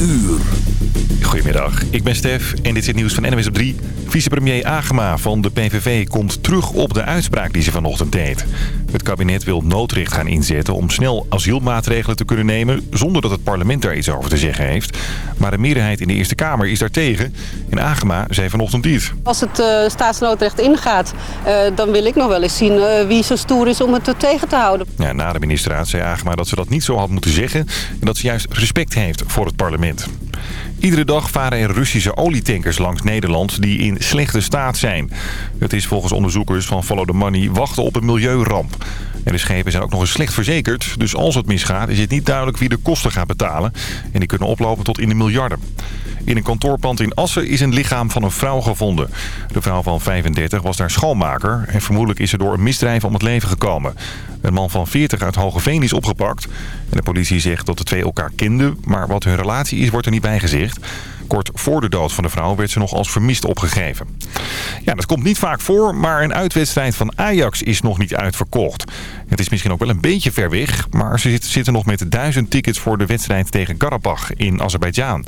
uur. Goedemiddag, ik ben Stef en dit is het nieuws van NWS op 3. Vicepremier Agema van de PVV komt terug op de uitspraak die ze vanochtend deed. Het kabinet wil noodrecht gaan inzetten om snel asielmaatregelen te kunnen nemen... zonder dat het parlement daar iets over te zeggen heeft. Maar de meerderheid in de Eerste Kamer is daartegen. En Agema zei vanochtend dit. Als het uh, staatsnoodrecht ingaat, uh, dan wil ik nog wel eens zien uh, wie zo stoer is om het tegen te houden. Ja, na de ministerraad zei Agema dat ze dat niet zo had moeten zeggen... en dat ze juist respect heeft voor het parlement. Iedere dag varen er Russische olietankers langs Nederland die in slechte staat zijn. Het is volgens onderzoekers van Follow the Money wachten op een milieuramp. De schepen zijn ook nog eens slecht verzekerd. Dus als het misgaat is het niet duidelijk wie de kosten gaat betalen. En die kunnen oplopen tot in de miljarden. In een kantoorpand in Assen is een lichaam van een vrouw gevonden. De vrouw van 35 was daar schoonmaker. En vermoedelijk is ze door een misdrijf om het leven gekomen. Een man van 40 uit Hogeveen is opgepakt. En de politie zegt dat de twee elkaar kenden. Maar wat hun relatie is, wordt er niet bij gezegd. Kort voor de dood van de vrouw werd ze nog als vermist opgegeven. Ja, dat komt niet vaak voor, maar een uitwedstrijd van Ajax is nog niet uitverkocht. Het is misschien ook wel een beetje ver weg, maar ze zitten nog met duizend tickets voor de wedstrijd tegen Karabach in Azerbeidzjan.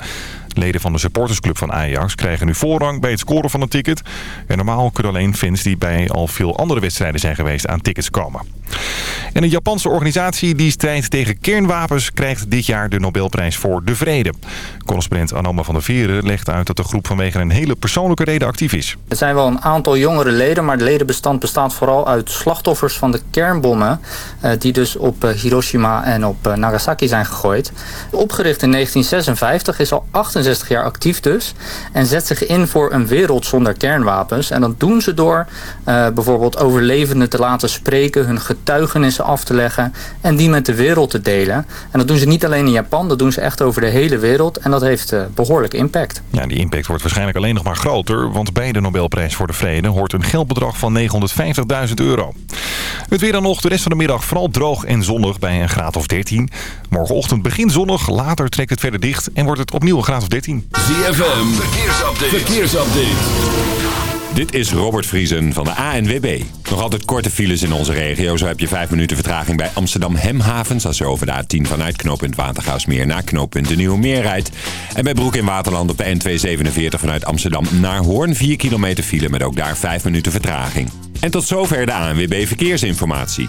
Leden van de supportersclub van Ajax krijgen nu voorrang bij het scoren van een ticket. En normaal kunnen alleen fans die bij al veel andere wedstrijden zijn geweest aan tickets komen. En een Japanse organisatie die strijdt tegen kernwapens krijgt dit jaar de Nobelprijs voor de Vrede. Correspondent Anoma van der Veren legt uit dat de groep vanwege een hele persoonlijke reden actief is. Er zijn wel een aantal jongere leden, maar het ledenbestand bestaat vooral uit slachtoffers van de kernbommen. Die dus op Hiroshima en op Nagasaki zijn gegooid. Opgericht in 1956 is al 68 jaar actief dus. En zet zich in voor een wereld zonder kernwapens. En dat doen ze door uh, bijvoorbeeld overlevenden te laten spreken, hun getuigenissen af te leggen en die met de wereld te delen. En dat doen ze niet alleen in Japan, dat doen ze echt over de hele wereld. En dat heeft uh, behoorlijk impact. Ja, die impact wordt waarschijnlijk alleen nog maar groter. Want bij de Nobelprijs voor de Vrede hoort een geldbedrag van 950.000 euro. Het weer dan nog de rest van de middag vooral droog en zonnig bij een graad of 13. Morgenochtend begint zonnig, later trekt het verder dicht en wordt het opnieuw een graad of 13. ZFM, verkeersupdate. verkeersupdate. Dit is Robert Vriesen van de ANWB. Nog altijd korte files in onze regio. Zo heb je 5 minuten vertraging bij Amsterdam Hemhavens... als je over de A10 vanuit knooppunt Watergaasmeer naar knooppunt de Nieuwe Meer rijdt. En bij Broek in Waterland op de N247 vanuit Amsterdam naar Hoorn... 4 kilometer file met ook daar 5 minuten vertraging. En tot zover de ANWB Verkeersinformatie.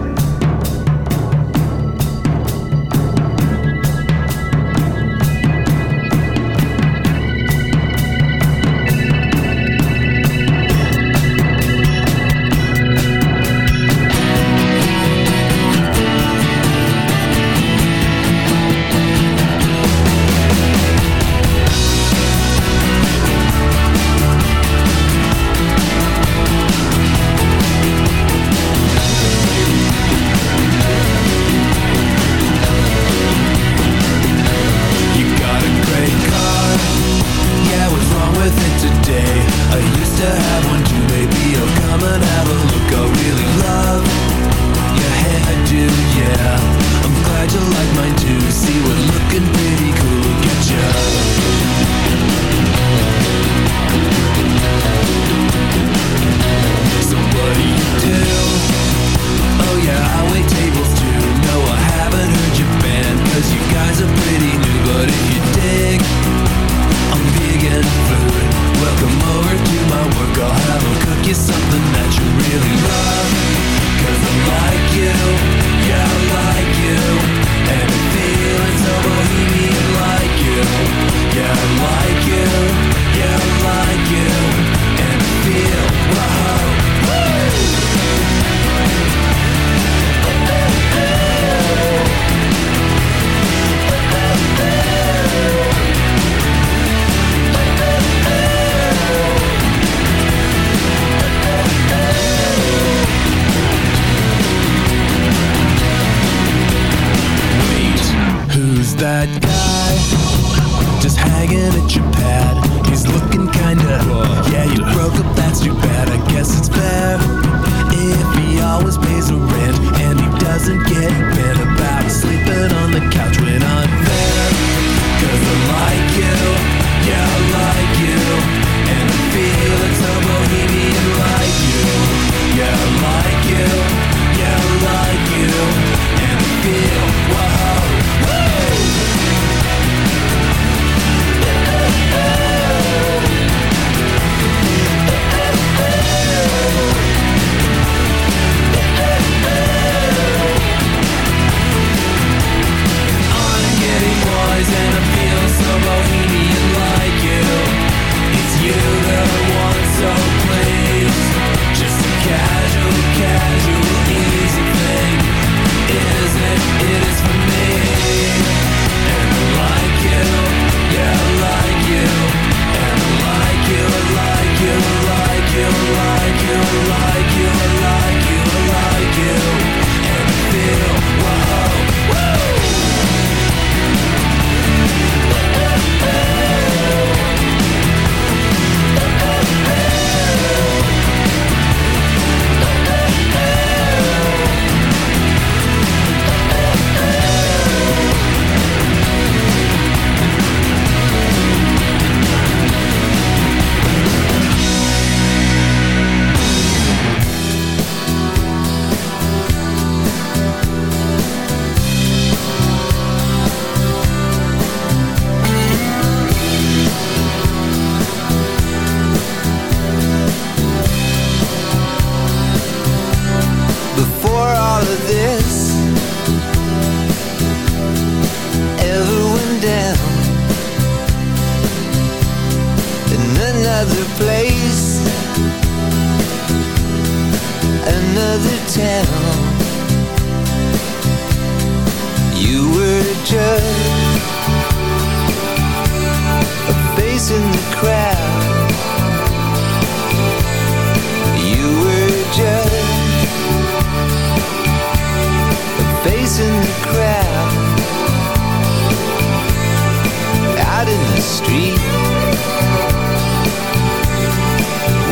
street.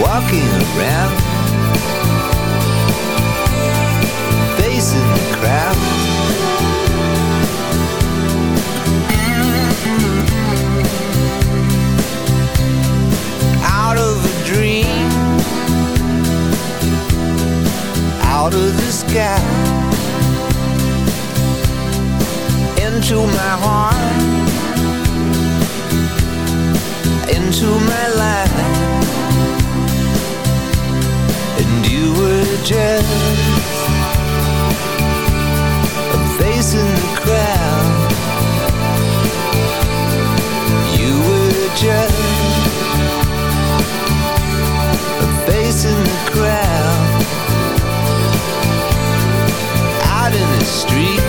Walking around. Facing the crowd. Out of a dream. Out of the sky. Into my heart. into my life. And you were just A face in the crowd. You were just A face in the crowd. Out in the street.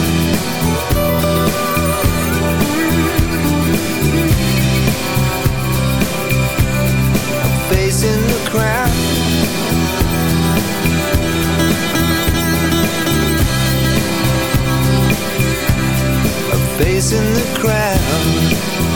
in the crowd.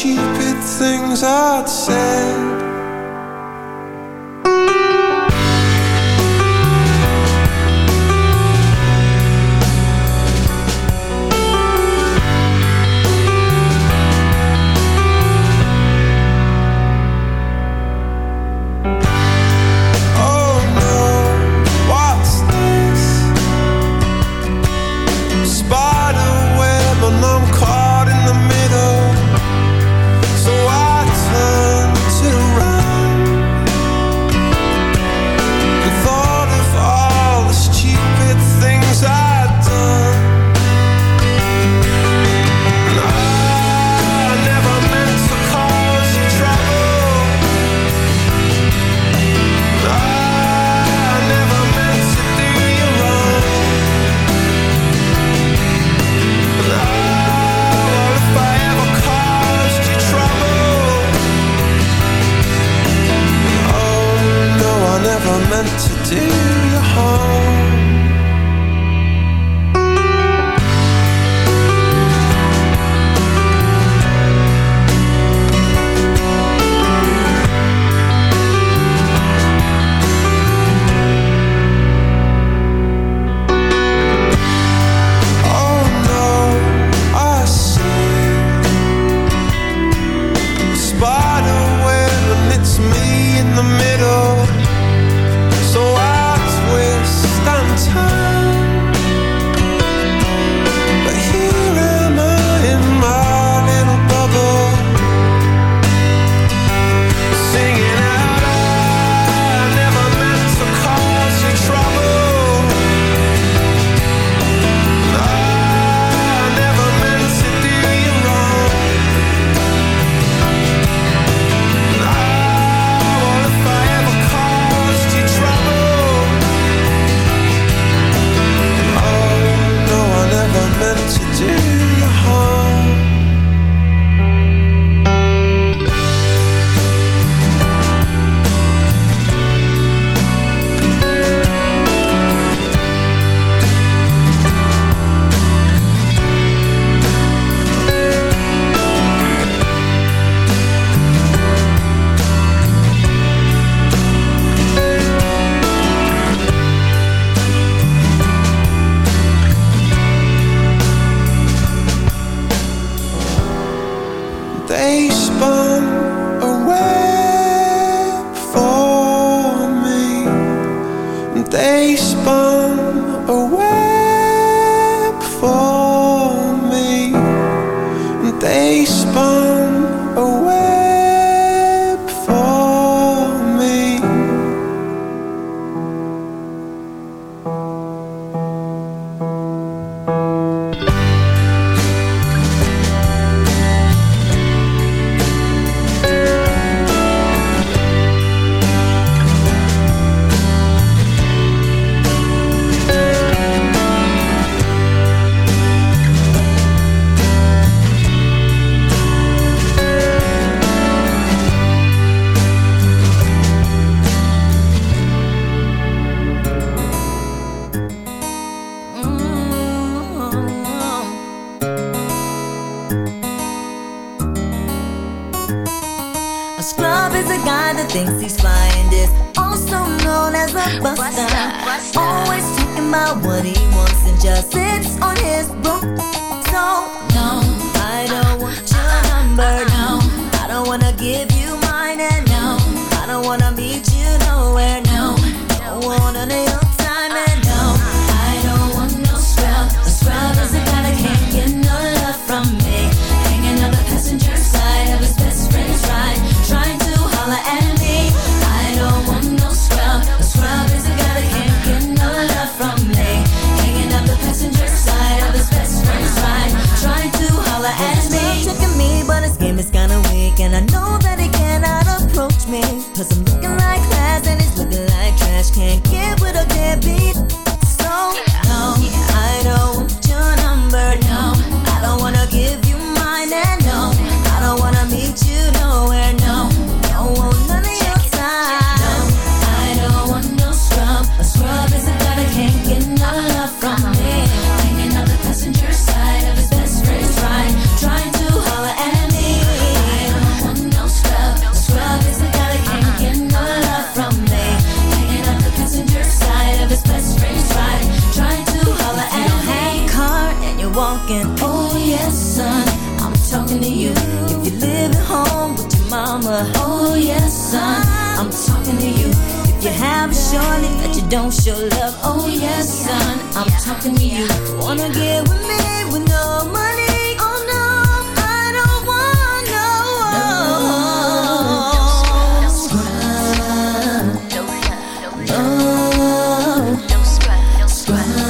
stupid things I'd said. This club is a guy that thinks he's fly and Is also known as a buster. buster. Always talking about what he wants and just sits on his broom. So no, I don't want your number. No, I don't wanna give you. Talking to you. Wanna get with me with no money? Oh no, I don't want no. No scrubs. No Then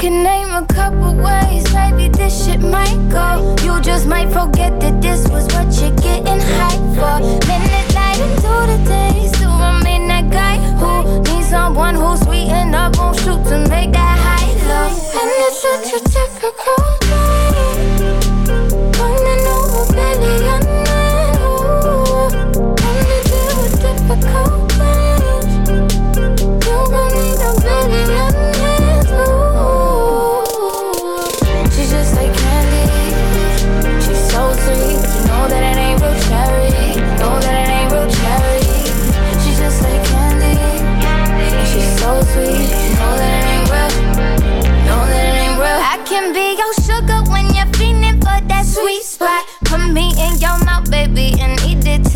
Can name a couple ways, maybe this shit might go. You just might forget that this was what you're getting hyped for. Minute light into the day, still remain that guy who needs someone who's sweetened up, won't shoot to make that high low. And it's such a typical day.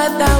cada um.